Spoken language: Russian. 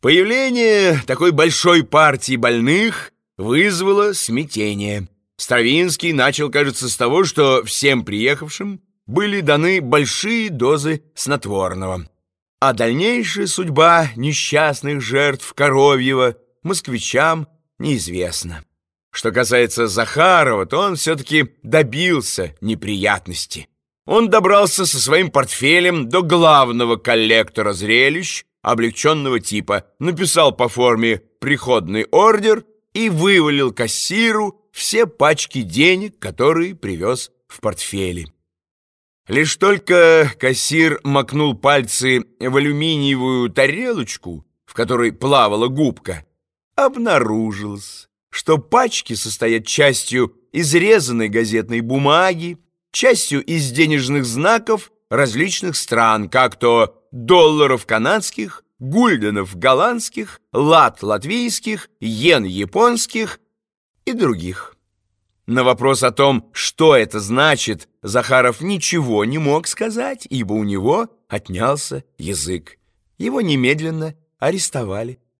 Появление такой большой партии больных вызвало смятение. Стравинский начал, кажется, с того, что всем приехавшим были даны большие дозы снотворного. А дальнейшая судьба несчастных жертв Коровьева москвичам неизвестна. Что касается Захарова, то он все-таки добился неприятности. Он добрался со своим портфелем до главного коллектора зрелищ, облегченного типа, написал по форме приходный ордер и вывалил кассиру все пачки денег, которые привез в портфеле. Лишь только кассир макнул пальцы в алюминиевую тарелочку, в которой плавала губка, обнаружилось, что пачки состоят частью изрезанной газетной бумаги, частью из денежных знаков различных стран, как то долларов канадских, гульденов голландских, лат латвийских, йен японских и других. На вопрос о том, что это значит, Захаров ничего не мог сказать, ибо у него отнялся язык. Его немедленно арестовали.